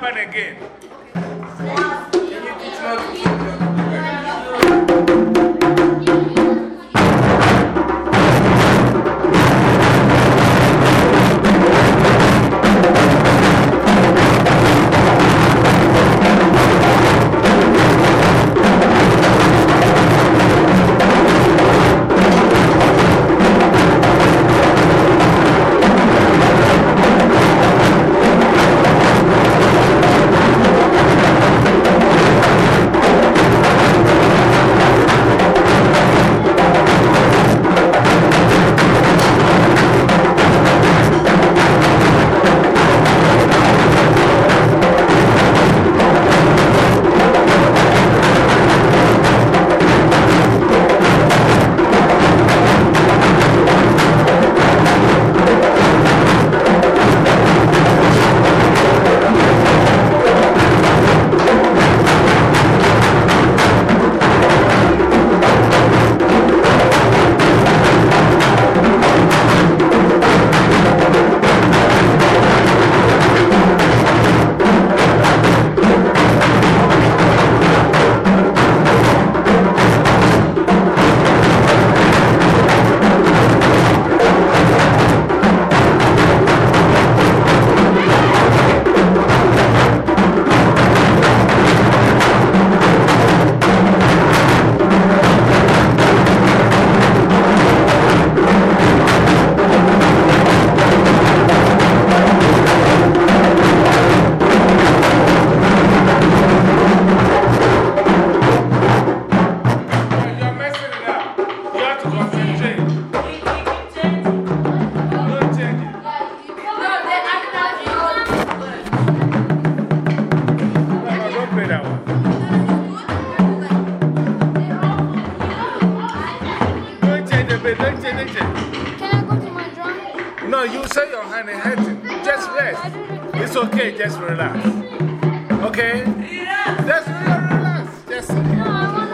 happen again. Don't change the bed. It. Can I go to my drum? No, you say your hand is hurting. Just rest. It's okay. Just relax. Okay? Just relax. Just